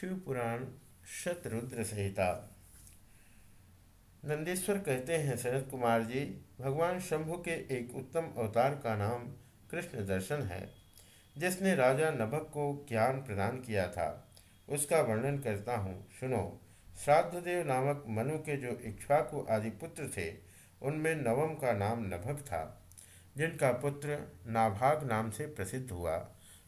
शिवपुराण शतरुद्र संहिता नंदीश्वर कहते हैं सनत कुमार जी, भगवान शंभु के एक उत्तम अवतार का नाम कृष्ण दर्शन है, जिसने राजा नभक को ज्ञान प्रदान किया था। उसका वर्णन करता हूँ, सुनो, श्राद्धदेव नामक मनु के जो इक्ष्वाकु आदि पुत्र थे, उनमें नवम का नाम नभक था, जिनका पुत्र नाभाग नाम से प्रसिद्ध हुआ।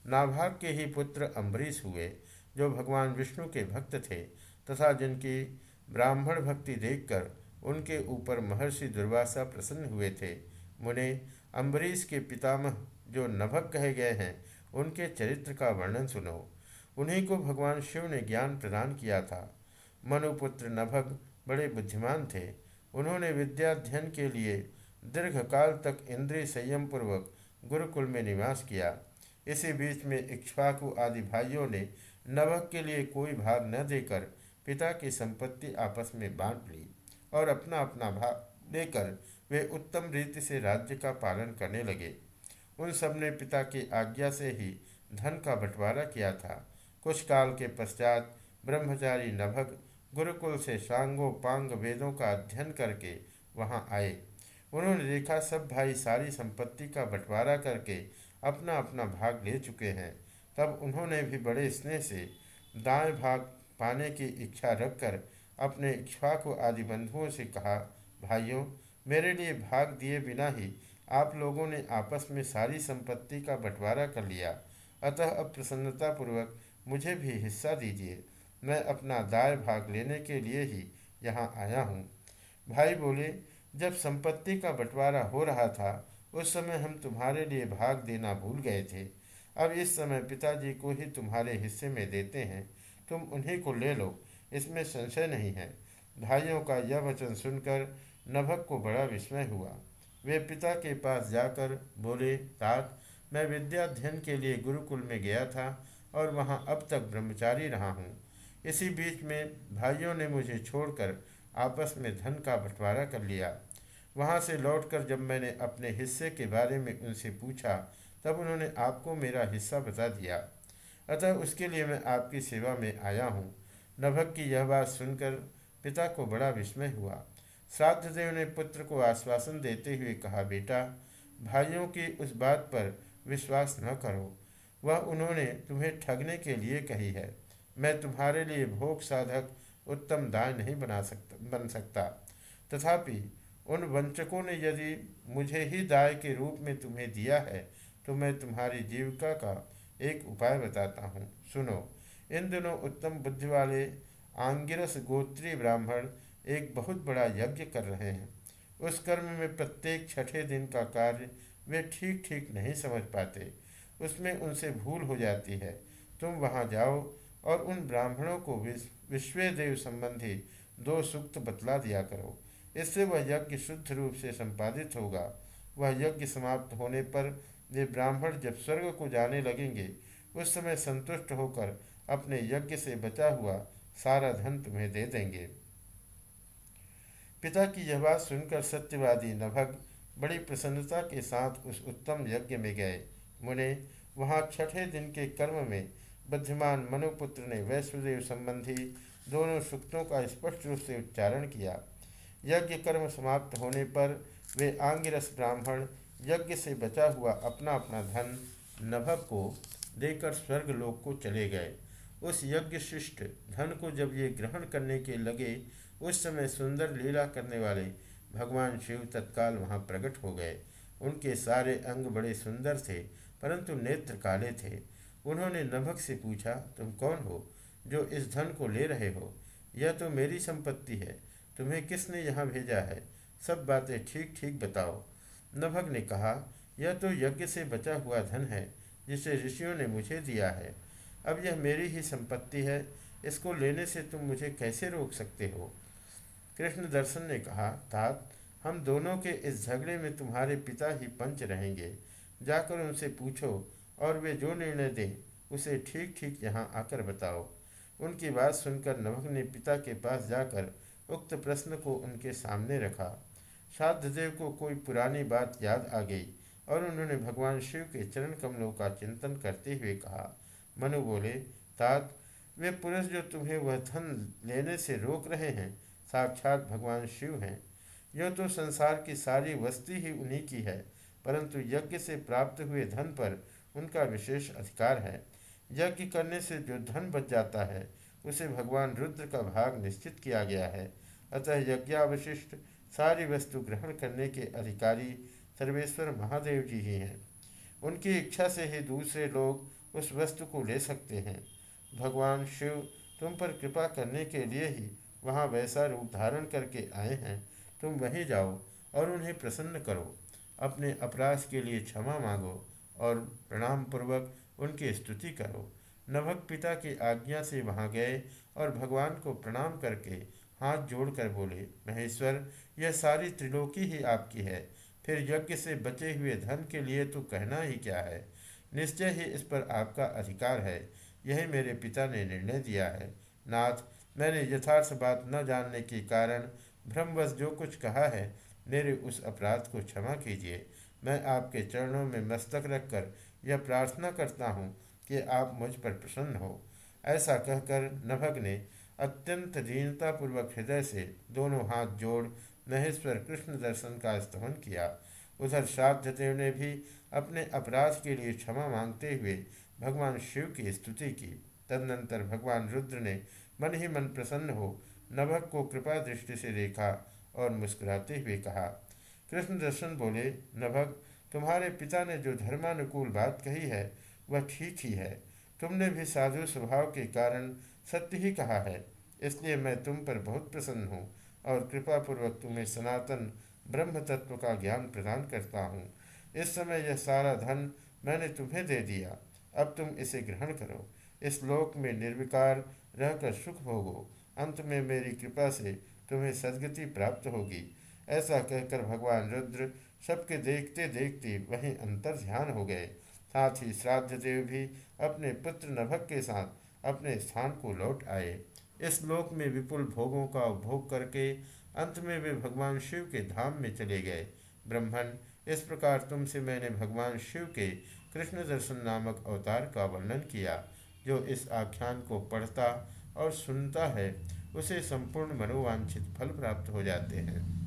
नाभाग के ही पुत्र अम्बरीश हुए जो भगवान विष्णु के भक्त थे तथा जिनकी ब्राह्मण भक्ति देखकर उनके ऊपर महर्षि दुर्वासा प्रसन्न हुए थे, मुने अम्बरीश के पितामह जो नभक कहे गए हैं, उनके चरित्र का वर्णन सुनो। उन्हीं को भगवान शिव ने ज्ञान प्रदान किया था। मनुपुत्र नभग बड़े बुद्धिमान थे। उन्होंने विद्याध्ययन के लिए दीर्घकाल तक इंद्रिय संयम पूर्वक गुरुकुल में निवास किया। इसी बीच में इक्ष्वाकु आदि भाइयों ने नवक के लिए कोई भाग न देकर पिता की संपत्ति आपस में बांट ली और अपना अपना भाग देकर वे उत्तम रीति से राज्य का पालन करने लगे। उन सबने पिता की आज्ञा से ही धन का बंटवारा किया था। कुछ काल के पश्चात ब्रह्मचारी नभग गुरुकुल से सांगो पांग वेदों का अध्ययन करके वहाँ आए। उन्होंने देखा सब भाई सारी संपत्ति का बंटवारा करके अपना अपना भाग ले चुके हैं। तब उन्होंने भी बड़े स्नेह से दाएँ भाग पाने की इच्छा रखकर अपने इक्ष्वाकु आदि बंधुओं से कहा, भाइयों, मेरे लिए भाग दिए बिना ही आप लोगों ने आपस में सारी संपत्ति का बंटवारा कर लिया। अतः अब प्रसन्नतापूर्वक मुझे भी हिस्सा दीजिए। मैं अपना दाय भाग लेने के लिए ही यहाँ आया हूँ। भाई बोले, जब संपत्ति का बंटवारा हो रहा था, उस समय हम तुम्हारे लिए भाग देना भूल गए थे। अब इस समय पिताजी को ही तुम्हारे हिस्से में देते हैं। तुम उन्हीं को ले लो, इसमें संशय नहीं है। भाइयों का यह वचन सुनकर नभक को बड़ा विस्मय हुआ। वे पिता के पास जाकर बोले तात मैं विद्याध्ययन के लिए गुरुकुल में गया था और वहाँ अब तक ब्रह्मचारी रहा हूँ। इसी बीच में भाइयों ने मुझे छोड़कर आपस में धन का बंटवारा कर लिया। वहाँ से लौटकर जब मैंने अपने हिस्से के बारे में उनसे पूछा तब उन्होंने आपको मेरा हिस्सा बता दिया। अतः उसके लिए मैं आपकी सेवा में आया हूँ। नभक की यह बात सुनकर पिता को बड़ा विस्मय हुआ। श्राद्धदेव ने पुत्र को आश्वासन देते हुए कहा, बेटा, भाइयों की उस बात पर विश्वास न करो। वह उन्होंने तुम्हें ठगने के लिए कही है। मैं तुम्हारे लिए भोग साधक उत्तम दाय नहीं बना सकता, बन सकता। तथापि उन वंचकों ने यदि मुझे ही दाय के रूप में तुम्हें दिया है तो मैं तुम्हारी जीविका का एक उपाय बताता हूँ। सुनो, इन दिनों उत्तम बुद्धि वाले आंगिरस गोत्री ब्राह्मण एक बहुत बड़ा यज्ञ कर रहे हैं। उस कर्म में प्रत्येक छठे दिन का कार्य वे ठीक ठीक नहीं समझ पाते। उसमें उनसे भूल हो जाती है। तुम वहाँ जाओ और उन ब्राह्मणों को विश्वेदेव संबंधी दो सूक्त बतला दिया करो। इससे वह यज्ञ शुद्ध रूप से संपादित होगा। वह यज्ञ समाप्त होने पर वे ब्राह्मण जब स्वर्ग को जाने लगेंगे, उस समय संतुष्ट होकर अपने यज्ञ से बचा हुआ सारा धन तुम्हें दे देंगे। पिता की यह बात सुनकर सत्यवादी नभग बड़ी प्रसन्नता के साथ उस उत्तम यज्ञ में गए। मुने, वहाँ छठे दिन के कर्म में बुद्धिमान मनुपुत्र ने वैश्वदेव संबंधी दोनों सूक्तों का स्पष्ट रूप से उच्चारण किया। यज्ञ कर्म समाप्त होने पर वे आंगिरस ब्राह्मण यज्ञ से बचा हुआ अपना अपना धन नभक को देकर स्वर्ग लोक को चले गए। उस यज्ञ शिष्ट धन को जब ये ग्रहण करने के लगे, उस समय सुंदर लीला करने वाले भगवान शिव तत्काल वहाँ प्रकट हो गए। उनके सारे अंग बड़े सुंदर थे, परंतु नेत्र काले थे। उन्होंने नभक से पूछा, तुम कौन हो जो इस धन को ले रहे हो? यह तो मेरी संपत्ति है। तुम्हें किसने यहाँ भेजा है? सब बातें ठीक ठीक बताओ। नभग ने कहा, यह तो यज्ञ से बचा हुआ धन है, जिसे ऋषियों ने मुझे दिया है। अब यह मेरी ही संपत्ति है, इसको लेने से तुम मुझे कैसे रोक सकते हो? कृष्ण दर्शन ने कहा, तात, हम दोनों के इस झगड़े में तुम्हारे पिता ही पंच रहेंगे। जाकर उनसे पूछो, और वे जो निर्णय दें, उसे ठीक ठीक यहाँ आकर बताओ। उनकी बात सुनकर नभग ने पिता के पास जाकर उक्त प्रश्न को उनके सामने रखा। श्राद्धदेव को कोई पुरानी बात याद आ गई और उन्होंने भगवान शिव के चरण कमलों का चिंतन करते हुए कहा। मनु बोले, तात, वे पुरुष जो तुम्हें वह धन लेने से रोक रहे हैं, साक्षात भगवान शिव हैं। यह तो संसार की सारी वस्ती ही उन्हीं की है, परंतु यज्ञ से प्राप्त हुए धन पर उनका विशेष अधिकार है। यज्ञ करने से जो धन बच जाता है, उसे भगवान रुद्र का भाग निश्चित किया गया है। अतः यज्ञावशिष्ट सारी वस्तु ग्रहण करने के अधिकारी सर्वेश्वर महादेव जी ही हैं। उनकी इच्छा से ही दूसरे लोग उस वस्तु को ले सकते हैं। भगवान शिव तुम पर कृपा करने के लिए ही वहाँ वैसा रूप धारण करके आए हैं। तुम वहीं जाओ और उन्हें प्रसन्न करो। अपने अपराध के लिए क्षमा मांगो और प्रणाम पूर्वक उनकी स्तुति करो। नभक पिता की आज्ञा से वहाँ गए और भगवान को प्रणाम करके हाथ जोड़कर बोले, महेश्वर, यह सारी त्रिलोकी ही आपकी है। फिर यज्ञ से बचे हुए धन के लिए तो कहना ही क्या है? निश्चय ही इस पर आपका अधिकार है। यही मेरे पिता ने निर्णय दिया है। नाथ, मैंने यथार्थ बात न जानने के कारण भ्रमवश जो कुछ कहा है, मेरे उस अपराध को क्षमा कीजिए। मैं आपके चरणों में मस्तक रखकर यह प्रार्थना करता हूँ कि आप मुझ पर प्रसन्न हो। ऐसा कहकर नभग ने अत्यंत दीनतापूर्वक हृदय से दोनों हाथ जोड़ महेश्वर कृष्ण दर्शन का स्तमन किया। उधर श्राद्धदेव ने भी अपने अपराध के लिए क्षमा मांगते हुए भगवान शिव की स्तुति की। तदनंतर भगवान रुद्र ने मन ही मन प्रसन्न हो नभक को कृपा दृष्टि से देखा और मुस्कुराते हुए कहा, कृष्ण दर्शन बोले, नभक, तुम्हारे पिता ने जो धर्मानुकूल बात कही है, वह ठीक ही है। तुमने भी साधु स्वभाव के कारण सत्य ही कहा है, इसलिए मैं तुम पर बहुत प्रसन्न हूँ और कृपापूर्वक तुम्हें सनातन ब्रह्म तत्व का ज्ञान प्रदान करता हूँ। इस समय यह सारा धन मैंने तुम्हें दे दिया। अब तुम इसे ग्रहण करो। इस लोक में निर्विकार रहकर सुख भोगो। अंत में मेरी कृपा से तुम्हें सदगति प्राप्त होगी। ऐसा कहकर भगवान रुद्र सबके देखते देखते वहीं अंतर ध्यान हो गए। साथ ही श्राद्ध देव भी अपने पुत्र नभक के साथ अपने स्थान को लौट आए। इस लोक में विपुल भोगों का उपभोग करके अंत में वे भगवान शिव के धाम में चले गए। ब्रह्मण इस प्रकार तुमसे मैंने भगवान शिव के कृष्ण दर्शन नामक अवतार का वर्णन किया, जो इस आख्यान को पढ़ता और सुनता है, उसे संपूर्ण मनोवांछित फल प्राप्त हो जाते हैं।